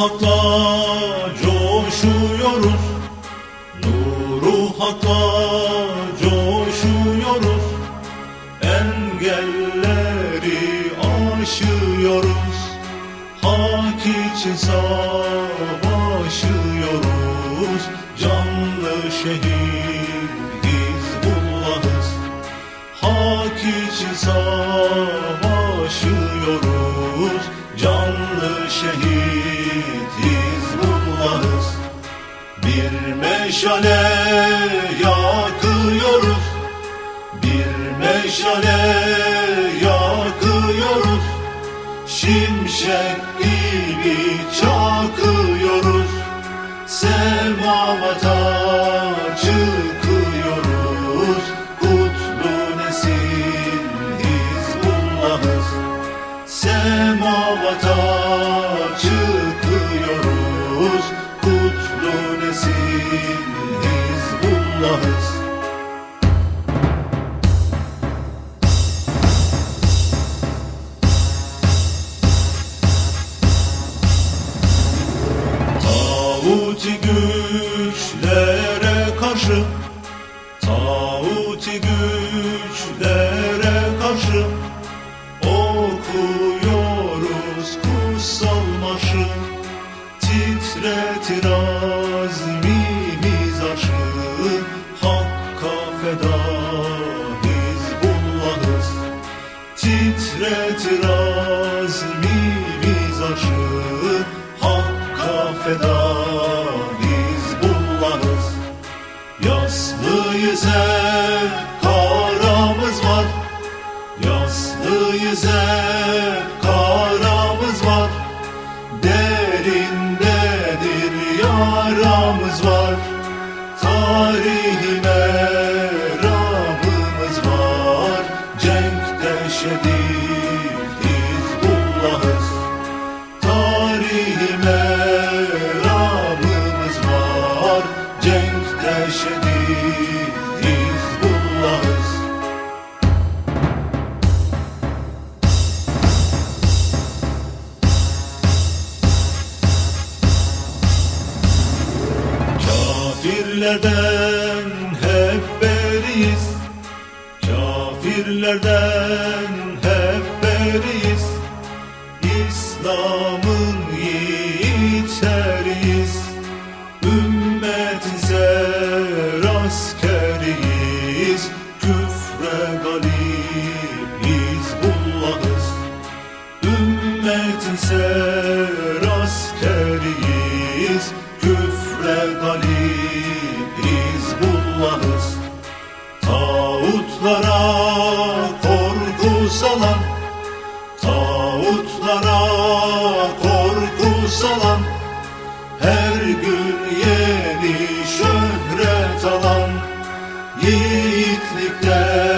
hakla coşuyoruz. Nuru hakla coşuyoruz. Engelleri aşıyoruz. Hak için savaşıyoruz. Canlı şehit Hizbullah'ız Hak için savaşıyoruz Canlı şehit Hizbullah'ız Bir meşale yakıyoruz. Bir meşale yakıyoruz. Şimşek gibi çakıyoruz. Semavata nesil Hizbullah'ız arşı Hakka feda Hizbullah'ız Titretir azmimiz arşı Hakka feda Hizbullah'ız Yaslıyız hep karamız var. Yaslıyız hep Kafirlerden hep beriyiz. Kafirlerden hep beriyiz. İslam'ın yiğitleriyiz. Ümmetin ser askeriyiz. Küfre galip Hizbullah'ız Ümmetin ser Hizbullah'ız. Tağutlara korku salan Tağutlara korku salan Her gün yeni şöhret alan Yiğitlikte